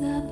Nie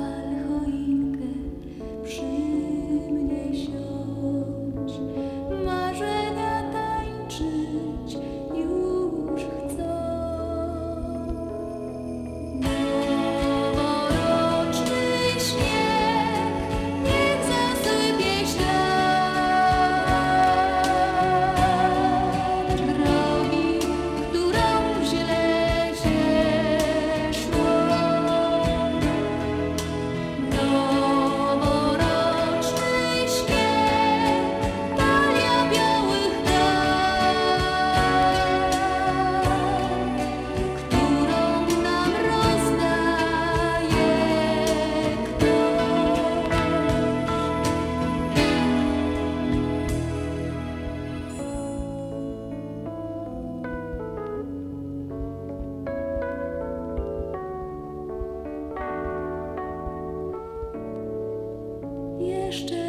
Stille.